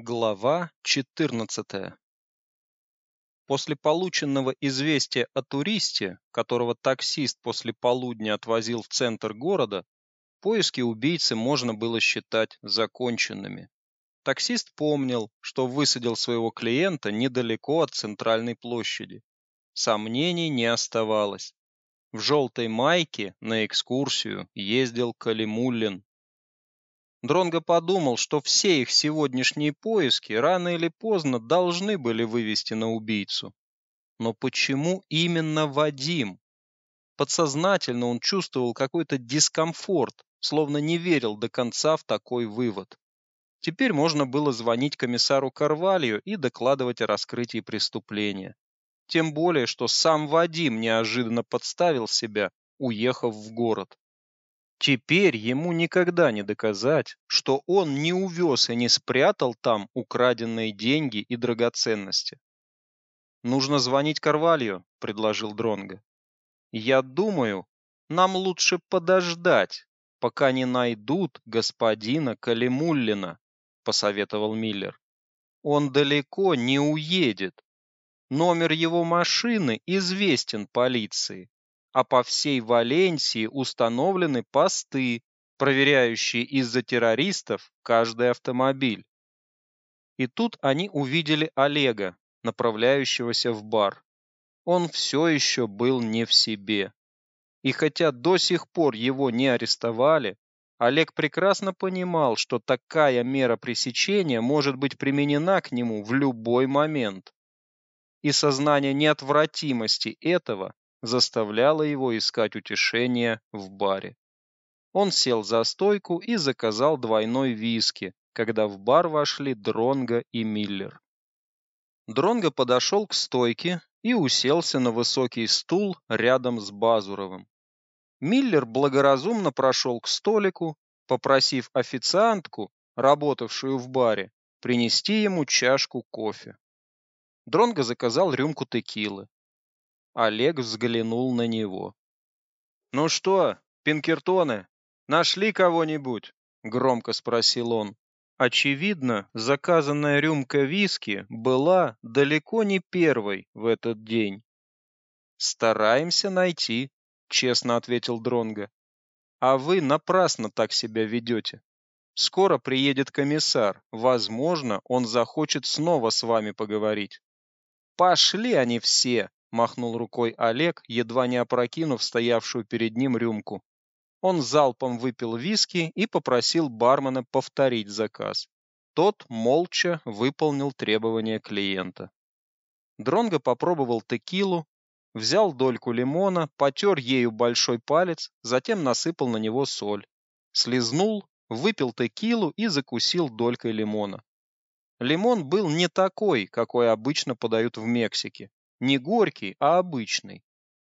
Глава 14. После полученного известия о туристе, которого таксист после полудня отвозил в центр города, поиски убийцы можно было считать законченными. Таксист помнил, что высадил своего клиента недалеко от центральной площади. Сомнений не оставалось. В желтой майке на экскурсию ездил Калимуллин. Дронго подумал, что все их сегодняшние поиски рано или поздно должны были вывести на убийцу. Но почему именно Вадим? Подсознательно он чувствовал какой-то дискомфорт, словно не верил до конца в такой вывод. Теперь можно было звонить комиссару Карвалью и докладывать о раскрытии преступления. Тем более, что сам Вадим неожиданно подставил себя, уехав в город. Теперь ему никогда не доказать, что он не увез и не спрятал там украденные деньги и драгоценности. Нужно звонить Карвалью, предложил Дронга. Я думаю, нам лучше подождать, пока не найдут господина Калимуллина, посоветовал Миллер. Он далеко не уедет. Номер его машины известен полиции а по всей Валенсии установлены посты, проверяющие из-за террористов каждый автомобиль. И тут они увидели Олега, направляющегося в бар. Он все еще был не в себе. И хотя до сих пор его не арестовали, Олег прекрасно понимал, что такая мера пресечения может быть применена к нему в любой момент. И сознание неотвратимости этого заставляло его искать утешение в баре. Он сел за стойку и заказал двойной виски, когда в бар вошли Дронга и Миллер. Дронга подошел к стойке и уселся на высокий стул рядом с Базуровым. Миллер благоразумно прошел к столику, попросив официантку, работавшую в баре, принести ему чашку кофе. Дронго заказал рюмку текилы. Олег взглянул на него. Ну что, Пинкертоны, нашли кого-нибудь? громко спросил он. Очевидно, заказанная рюмка виски была далеко не первой в этот день. Стараемся найти, честно ответил Дронга. А вы напрасно так себя ведете. Скоро приедет комиссар. Возможно, он захочет снова с вами поговорить. Пошли они все, махнул рукой Олег, едва не опрокинув стоявшую перед ним рюмку. Он залпом выпил виски и попросил бармена повторить заказ. Тот молча выполнил требования клиента. Дронго попробовал текилу, взял дольку лимона, потер ею большой палец, затем насыпал на него соль. Слизнул, выпил текилу и закусил долькой лимона. Лимон был не такой, какой обычно подают в Мексике. Не горький, а обычный.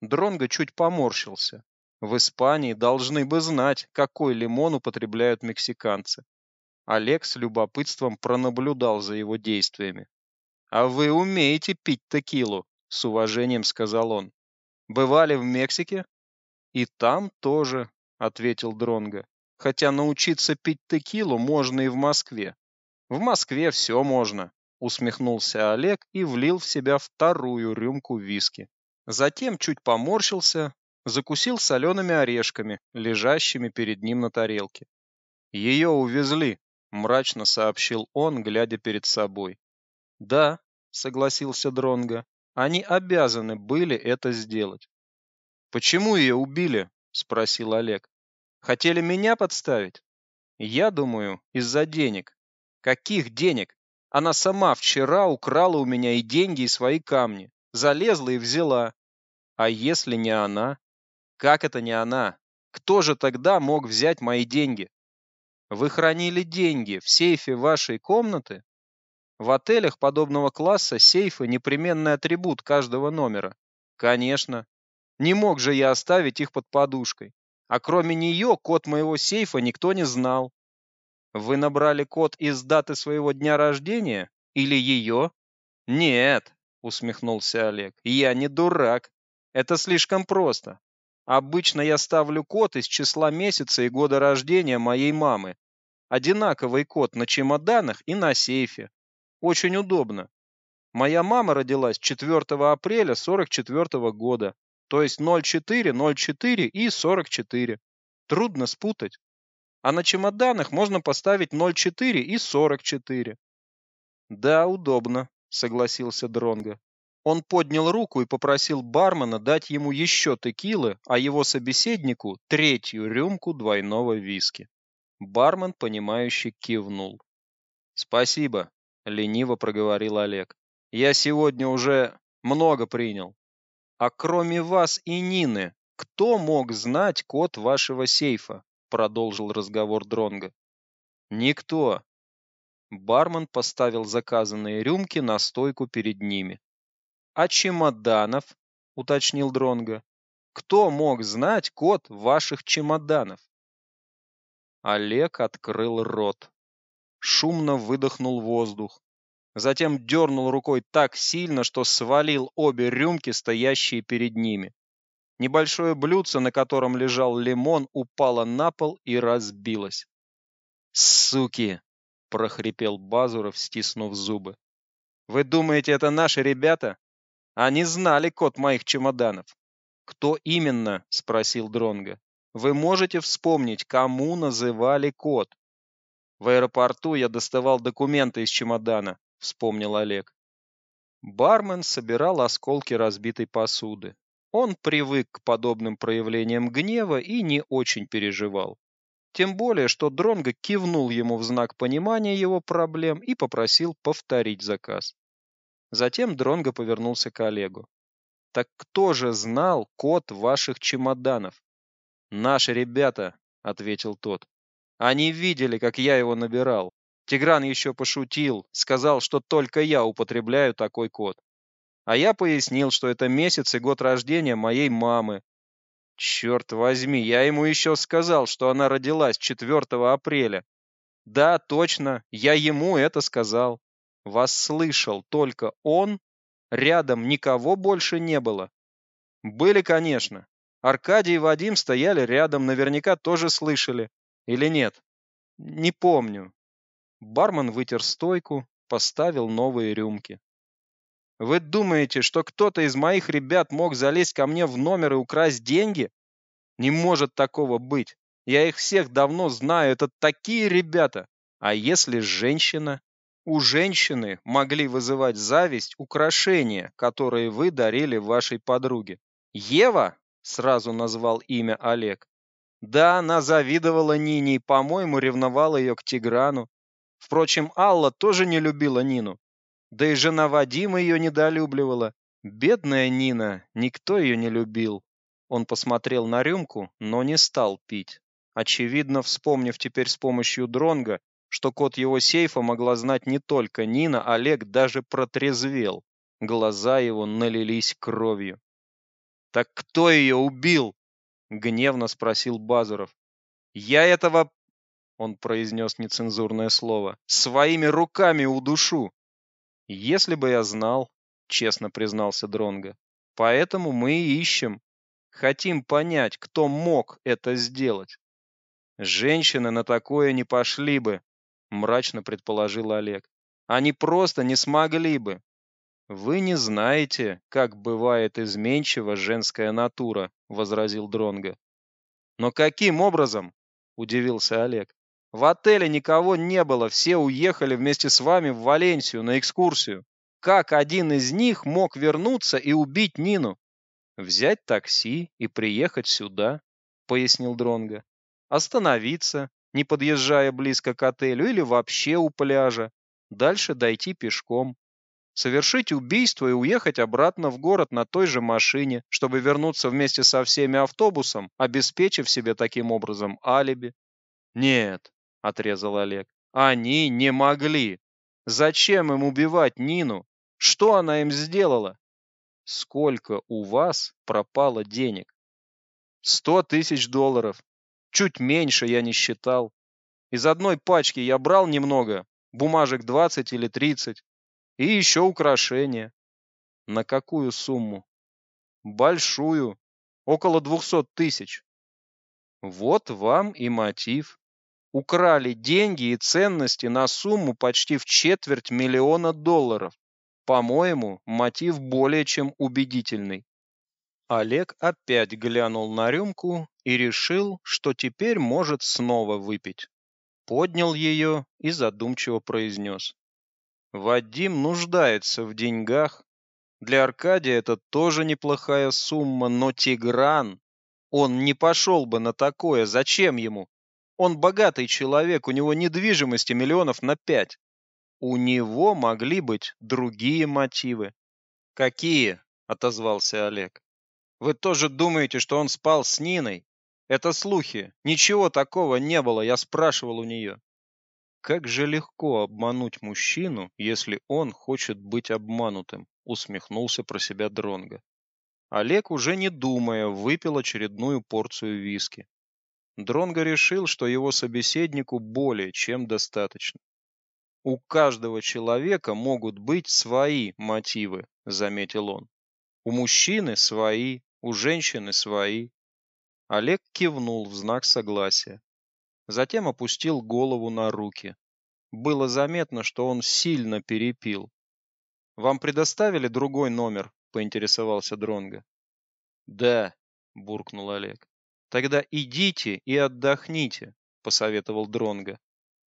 Дронго чуть поморщился. В Испании должны бы знать, какой лимон употребляют мексиканцы. Олег с любопытством пронаблюдал за его действиями. А вы умеете пить текилу, с уважением сказал он. Бывали в Мексике? И там тоже, ответил Дронго. Хотя научиться пить текилу можно и в Москве. В Москве все можно усмехнулся Олег и влил в себя вторую рюмку виски. Затем чуть поморщился, закусил солеными орешками, лежащими перед ним на тарелке. Ее увезли, мрачно сообщил он, глядя перед собой. Да, согласился Дронга. Они обязаны были это сделать. Почему ее убили? спросил Олег. Хотели меня подставить? Я думаю, из-за денег. Каких денег? Она сама вчера украла у меня и деньги, и свои камни. Залезла и взяла. А если не она? Как это не она? Кто же тогда мог взять мои деньги? Вы хранили деньги в сейфе вашей комнаты? В отелях подобного класса сейфы непременный атрибут каждого номера. Конечно. Не мог же я оставить их под подушкой. А кроме нее код моего сейфа никто не знал. Вы набрали код из даты своего дня рождения или ее? Нет, усмехнулся Олег. Я не дурак. Это слишком просто. Обычно я ставлю код из числа месяца и года рождения моей мамы. Одинаковый код на чемоданах и на сейфе. Очень удобно. Моя мама родилась 4 апреля 44 -го года, то есть 04, 04 и 44. Трудно спутать. А на чемоданах можно поставить 04 и 44. Да, удобно, согласился Дронга. Он поднял руку и попросил бармена дать ему еще текилы, а его собеседнику третью рюмку двойного виски. Бармен понимающе кивнул. Спасибо, лениво проговорил Олег. Я сегодня уже много принял. А кроме вас и Нины, кто мог знать код вашего сейфа? Продолжил разговор Дронга. Никто. Бармен поставил заказанные рюмки на стойку перед ними. А чемоданов, уточнил Дронга. Кто мог знать код ваших чемоданов? Олег открыл рот. Шумно выдохнул воздух. Затем дернул рукой так сильно, что свалил обе рюмки, стоящие перед ними. Небольшое блюдце, на котором лежал лимон, упало на пол и разбилось. «Суки!» — прохрипел Базуров, стиснув зубы. «Вы думаете, это наши ребята? Они знали код моих чемоданов». «Кто именно?» — спросил Дронга. «Вы можете вспомнить, кому называли код?» «В аэропорту я доставал документы из чемодана», — вспомнил Олег. Бармен собирал осколки разбитой посуды. Он привык к подобным проявлениям гнева и не очень переживал. Тем более, что Дронго кивнул ему в знак понимания его проблем и попросил повторить заказ. Затем Дронго повернулся к Олегу. Так кто же знал код ваших чемоданов? Наши ребята, ответил тот. Они видели, как я его набирал. Тигран еще пошутил, сказал, что только я употребляю такой код. А я пояснил, что это месяц и год рождения моей мамы. Черт возьми, я ему еще сказал, что она родилась 4 апреля. Да, точно, я ему это сказал. Вас слышал только он, рядом никого больше не было. Были, конечно. Аркадий и Вадим стояли рядом, наверняка тоже слышали. Или нет? Не помню. Бармен вытер стойку, поставил новые рюмки. Вы думаете, что кто-то из моих ребят мог залезть ко мне в номер и украсть деньги? Не может такого быть. Я их всех давно знаю, это такие ребята. А если женщина? У женщины могли вызывать зависть украшения, которые вы дарили вашей подруге. Ева сразу назвал имя Олег. Да, она завидовала Нине и, по-моему, ревновала ее к Тиграну. Впрочем, Алла тоже не любила Нину. Да и жена Вадима ее недолюбливала. Бедная Нина, никто ее не любил. Он посмотрел на рюмку, но не стал пить. Очевидно, вспомнив теперь с помощью дронга, что код его сейфа могла знать не только Нина, Олег даже протрезвел. Глаза его налились кровью. Так кто ее убил? гневно спросил Базаров. Я этого он произнес нецензурное слово. Своими руками удушу. Если бы я знал, честно признался Дронга. Поэтому мы и ищем. Хотим понять, кто мог это сделать. Женщины на такое не пошли бы, мрачно предположил Олег. Они просто не смогли бы. Вы не знаете, как бывает изменчива женская натура, возразил Дронга. Но каким образом? удивился Олег. В отеле никого не было, все уехали вместе с вами в Валенсию на экскурсию. Как один из них мог вернуться и убить Нину? Взять такси и приехать сюда, пояснил Дронга. Остановиться, не подъезжая близко к отелю или вообще у пляжа. Дальше дойти пешком. Совершить убийство и уехать обратно в город на той же машине, чтобы вернуться вместе со всеми автобусом, обеспечив себе таким образом алиби. Нет, отрезал Олег. Они не могли. Зачем им убивать Нину? Что она им сделала? Сколько у вас пропало денег? Сто тысяч долларов. Чуть меньше я не считал. Из одной пачки я брал немного, бумажек 20 или 30, и еще украшения. На какую сумму? Большую, около двухсот тысяч. Вот вам и мотив. Украли деньги и ценности на сумму почти в четверть миллиона долларов. По-моему, мотив более чем убедительный. Олег опять глянул на рюмку и решил, что теперь может снова выпить. Поднял ее и задумчиво произнес. Вадим нуждается в деньгах. Для Аркадия это тоже неплохая сумма, но Тигран, он не пошел бы на такое, зачем ему? Он богатый человек, у него недвижимости миллионов на пять. У него могли быть другие мотивы. Какие? отозвался Олег. Вы тоже думаете, что он спал с Ниной? Это слухи. Ничего такого не было, я спрашивал у нее. Как же легко обмануть мужчину, если он хочет быть обманутым, усмехнулся про себя Дронга. Олег уже не думая выпил очередную порцию виски. Дронго решил, что его собеседнику более чем достаточно. У каждого человека могут быть свои мотивы, заметил он. У мужчины свои, у женщины свои. Олег кивнул в знак согласия. Затем опустил голову на руки. Было заметно, что он сильно перепил. Вам предоставили другой номер? поинтересовался Дронга. Да, буркнул Олег. Тогда идите и отдохните, посоветовал Дронга.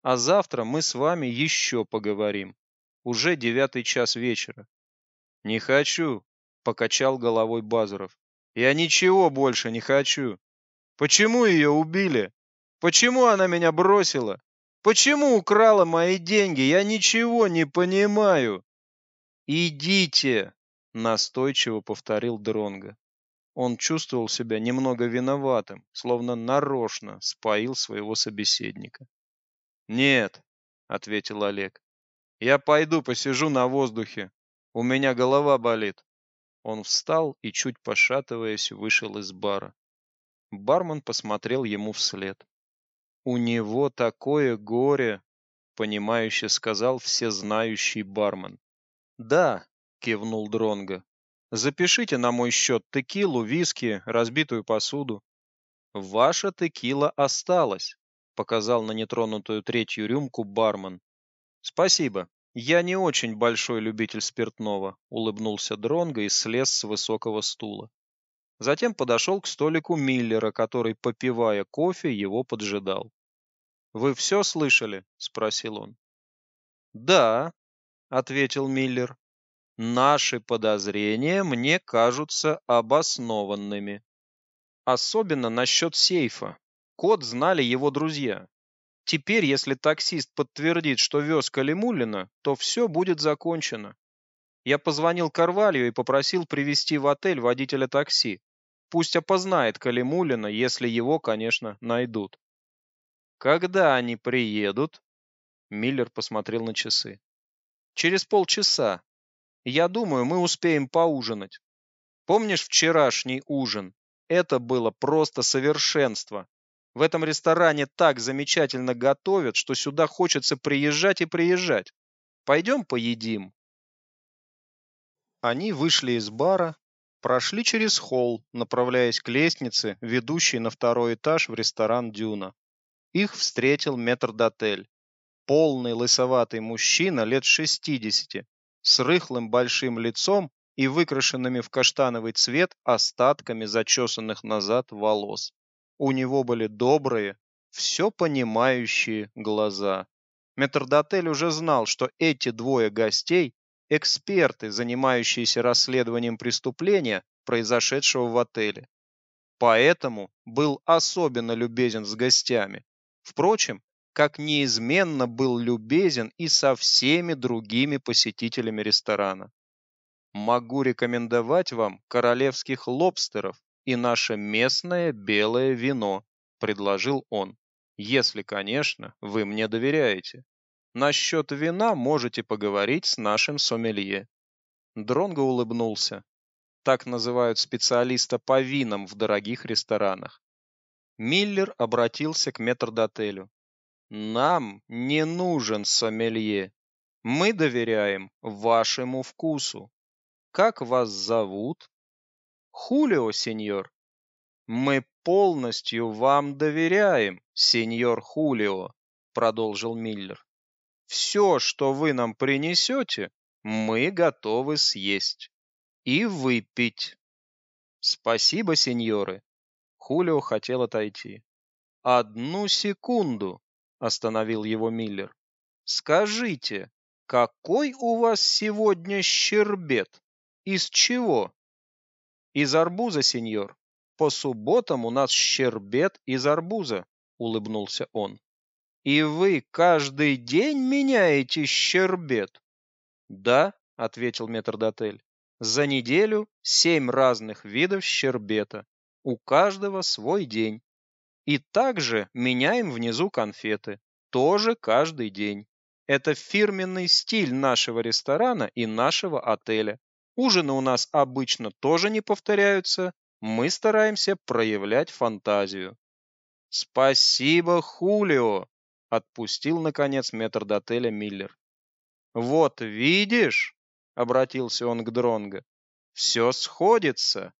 А завтра мы с вами еще поговорим. Уже девятый час вечера. Не хочу, покачал головой Базаров. Я ничего больше не хочу. Почему ее убили? Почему она меня бросила? Почему украла мои деньги? Я ничего не понимаю. Идите, настойчиво повторил Дронга. Он чувствовал себя немного виноватым, словно нарочно споил своего собеседника. "Нет", ответил Олег. "Я пойду посижу на воздухе. У меня голова болит". Он встал и чуть пошатываясь вышел из бара. Бармен посмотрел ему вслед. У него такое горе, понимающе сказал всезнающий бармен. Да, кивнул Дронга. Запишите на мой счет текилу, виски, разбитую посуду. Ваша текила осталась, показал на нетронутую третью рюмку бармен. Спасибо. Я не очень большой любитель спиртного, улыбнулся Дронго и слез с высокого стула. Затем подошел к столику Миллера, который, попивая кофе, его поджидал. Вы все слышали? спросил он. Да, ответил Миллер. Наши подозрения мне кажутся обоснованными. Особенно насчет сейфа. Код знали его друзья. Теперь, если таксист подтвердит, что вез Калимулина, то все будет закончено. Я позвонил Карвалью и попросил привезти в отель водителя такси. Пусть опознает Калимулина, если его, конечно, найдут. Когда они приедут? Миллер посмотрел на часы. Через полчаса. Я думаю, мы успеем поужинать. Помнишь вчерашний ужин? Это было просто совершенство. В этом ресторане так замечательно готовят, что сюда хочется приезжать и приезжать. Пойдем поедим. Они вышли из бара, прошли через холл, направляясь к лестнице, ведущей на второй этаж в ресторан Дюна. Их встретил метрдотель. Полный лысоватый мужчина лет 60, с рыхлым большим лицом и выкрашенными в каштановый цвет остатками зачесанных назад волос. У него были добрые, все понимающие глаза. Метрдотель уже знал, что эти двое гостей эксперты, занимающиеся расследованием преступления, произошедшего в отеле. Поэтому был особенно любезен с гостями. Впрочем, как неизменно был любезен и со всеми другими посетителями ресторана. Могу рекомендовать вам королевских лобстеров, и наше местное белое вино, предложил он. Если, конечно, вы мне доверяете. Насчет вина можете поговорить с нашим сомелье. Дронго улыбнулся. Так называют специалиста по винам в дорогих ресторанах. Миллер обратился к метрдотелю. Нам не нужен сомелье. Мы доверяем вашему вкусу. Как вас зовут? Хулио, сеньор. Мы полностью вам доверяем, сеньор Хулио, продолжил Миллер. Все, что вы нам принесете, мы готовы съесть и выпить. Спасибо, сеньоры. Хулио хотел отойти. Одну секунду, остановил его Миллер. Скажите, какой у вас сегодня щербет? Из чего? Из арбуза, сеньор. По субботам у нас щербет из арбуза, улыбнулся он. И вы каждый день меняете щербет? Да, ответил метрдотель. За неделю семь разных видов щербета. У каждого свой день. И также меняем внизу конфеты. Тоже каждый день. Это фирменный стиль нашего ресторана и нашего отеля. Ужины у нас обычно тоже не повторяются. Мы стараемся проявлять фантазию. Спасибо, Хулио, отпустил наконец метрдотеля Миллер. Вот видишь, обратился он к Дронго. Все сходится.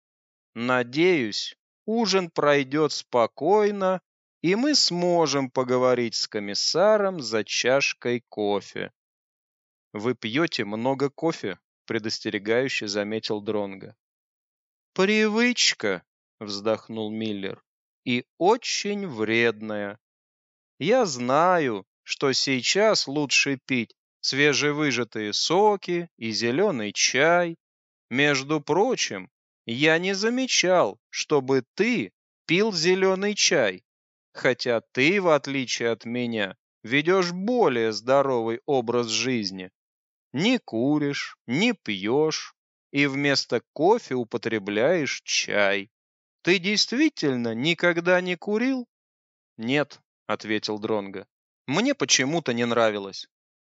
Надеюсь, ужин пройдет спокойно и мы сможем поговорить с комиссаром за чашкой кофе. Вы пьете много кофе, предостерегающе заметил Дронга. Привычка, вздохнул Миллер. И очень вредная. Я знаю, что сейчас лучше пить свежевыжатые соки и зеленый чай. Между прочим, я не замечал, чтобы ты пил зеленый чай хотя ты, в отличие от меня, ведешь более здоровый образ жизни. Не куришь, не пьешь и вместо кофе употребляешь чай. Ты действительно никогда не курил? Нет, ответил Дронга. Мне почему-то не нравилось.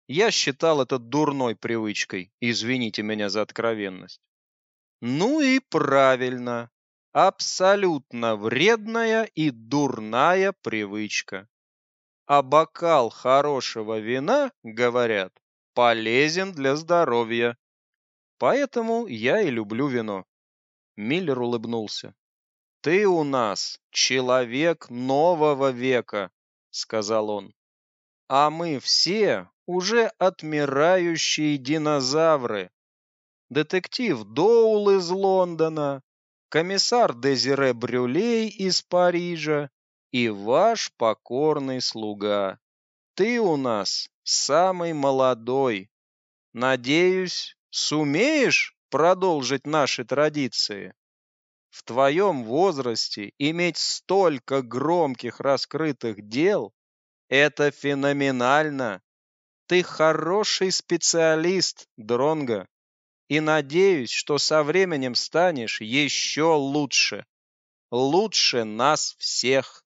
Я считал это дурной привычкой. Извините меня за откровенность. Ну и правильно, абсолютно вредная и дурная привычка. А бокал хорошего вина, говорят, полезен для здоровья. Поэтому я и люблю вино. Миллер улыбнулся. Ты у нас человек нового века, сказал он. А мы все уже отмирающие динозавры. Детектив Доул из Лондона, комиссар Дезире Брюлей из Парижа и ваш покорный слуга. Ты у нас самый молодой. Надеюсь, сумеешь продолжить наши традиции. В твоем возрасте иметь столько громких раскрытых дел это феноменально. Ты хороший специалист, Дронга и надеюсь, что со временем станешь еще лучше. Лучше нас всех.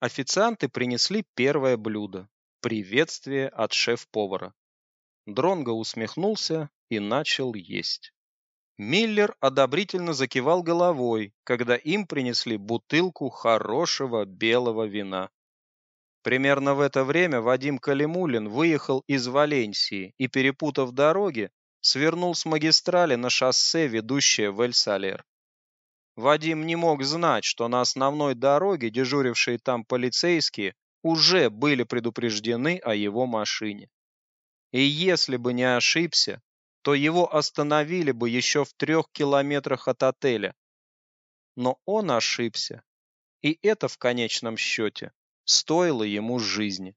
Официанты принесли первое блюдо приветствие от шеф-повара. Дронго усмехнулся и начал есть. Миллер одобрительно закивал головой, когда им принесли бутылку хорошего белого вина. Примерно в это время Вадим Калимулин выехал из Валенсии и, перепутав дороги, свернул с магистрали на шоссе, ведущее в Эль-Салер. Вадим не мог знать, что на основной дороге дежурившие там полицейские уже были предупреждены о его машине. И если бы не ошибся, то его остановили бы еще в трех километрах от отеля. Но он ошибся, и это в конечном счете стоило ему жизни.